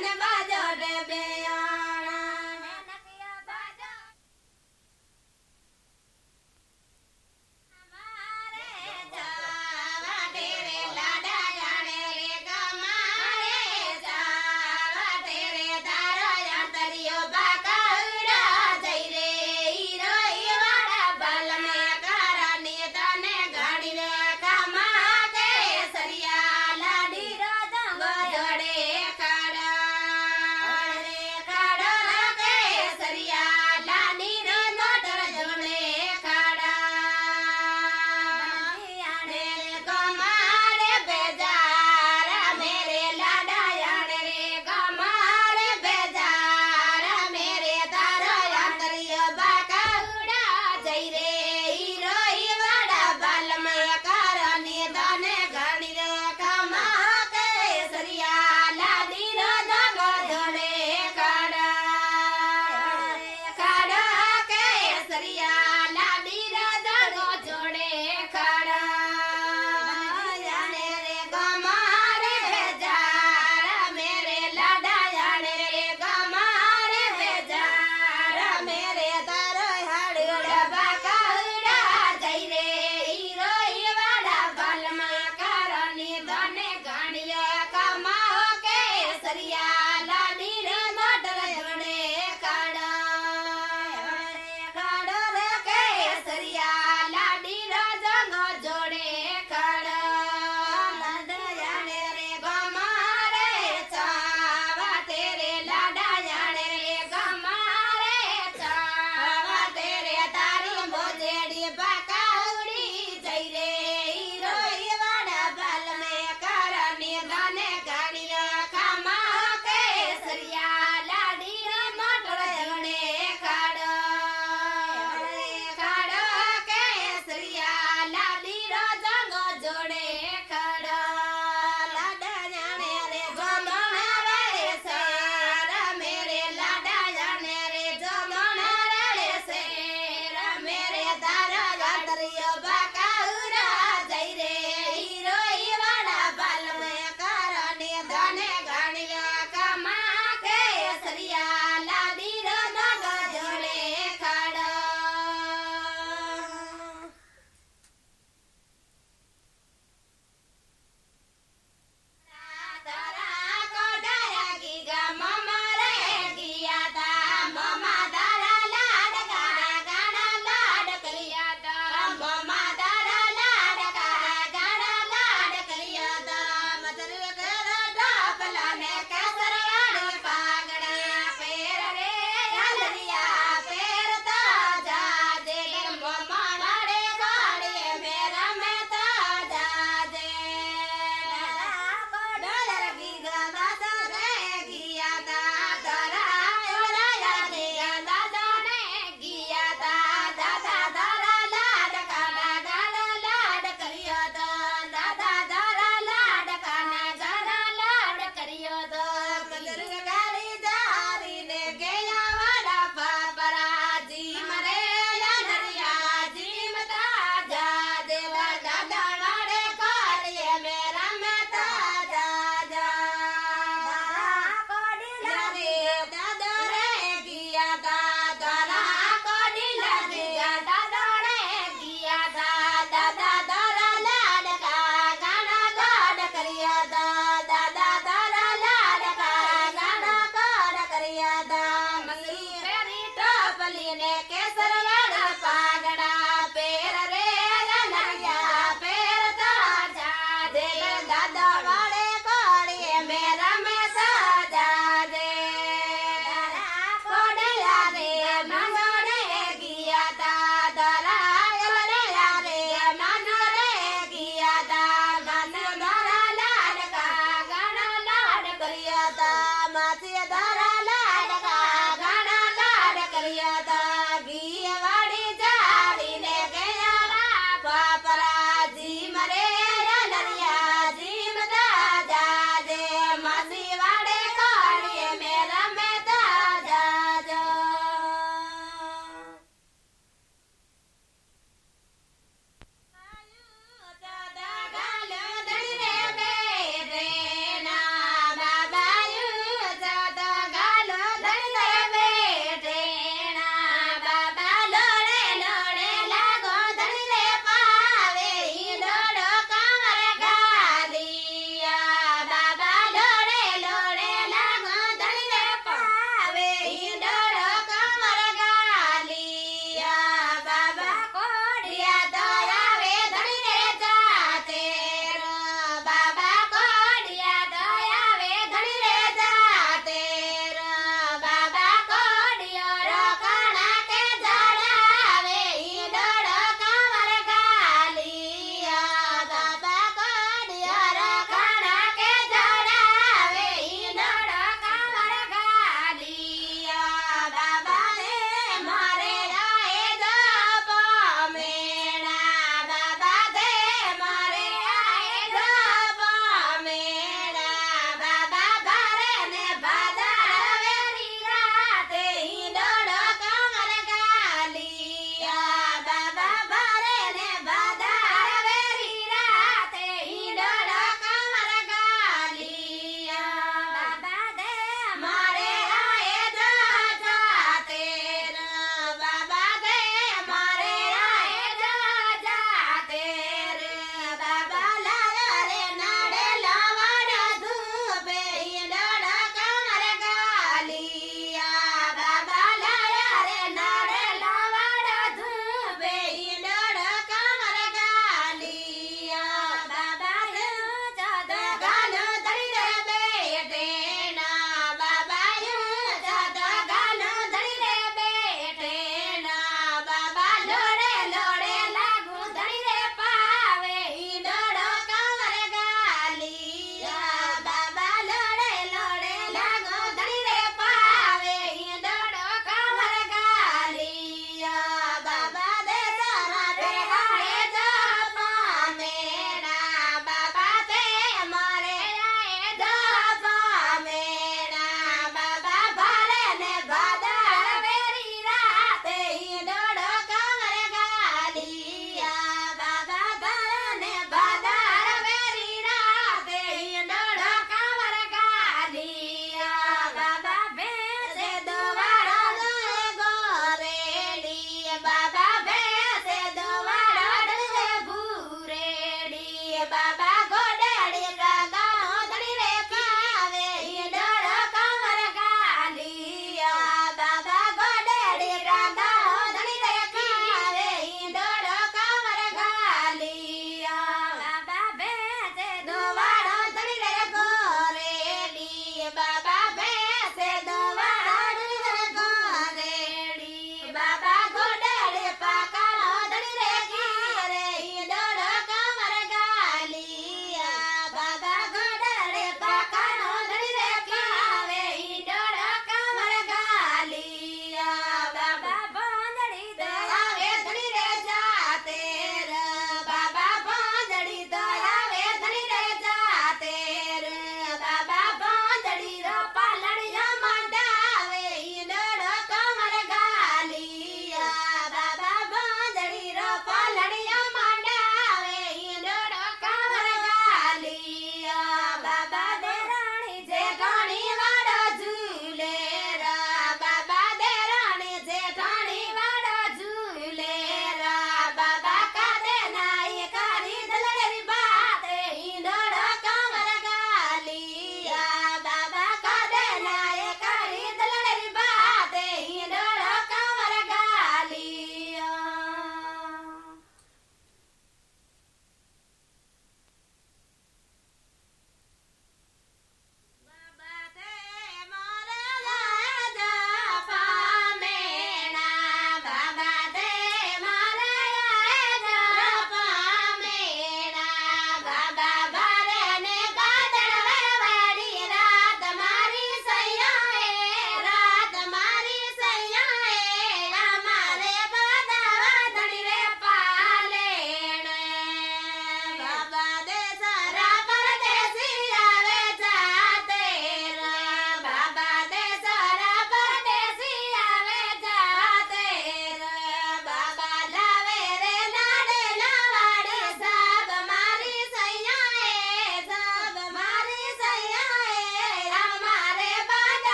never.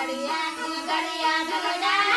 गड़िया तू गड़िया गड़िया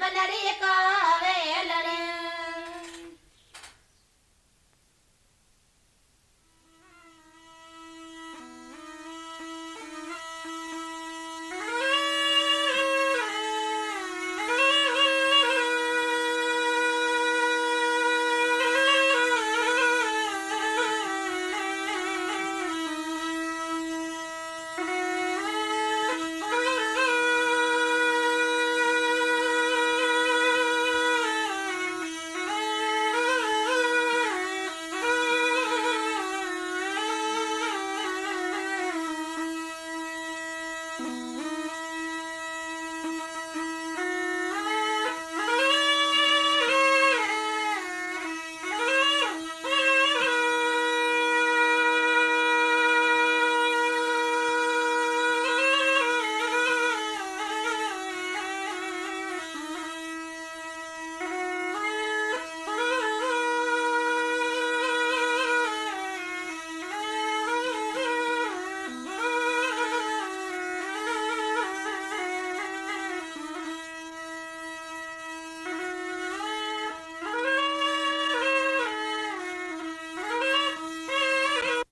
बनरेका